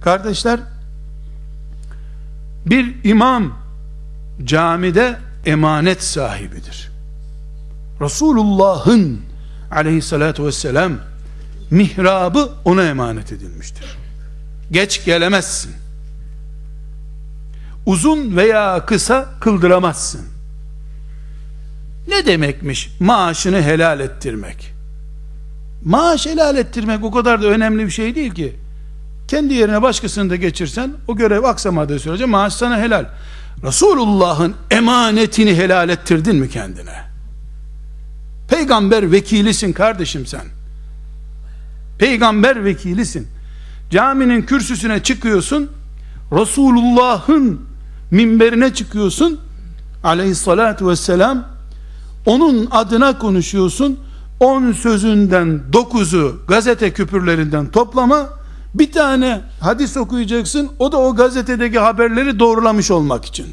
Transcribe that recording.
Kardeşler, bir imam camide emanet sahibidir. Resulullah'ın aleyhissalatü vesselam mihrabı ona emanet edilmiştir. Geç gelemezsin. Uzun veya kısa kıldıramazsın. Ne demekmiş maaşını helal ettirmek? Maaş helal ettirmek o kadar da önemli bir şey değil ki. Kendi yerine başkasını da geçirsen o görev aksamadığı sürece maaş sana helal. Resulullah'ın emanetini helal ettirdin mi kendine? Peygamber vekilisin kardeşim sen. Peygamber vekilisin. Caminin kürsüsüne çıkıyorsun. Resulullah'ın minberine çıkıyorsun. Aleyhissalatu vesselam onun adına konuşuyorsun. On sözünden dokuzu gazete küpürlerinden toplama bir tane hadis okuyacaksın o da o gazetedeki haberleri doğrulamış olmak için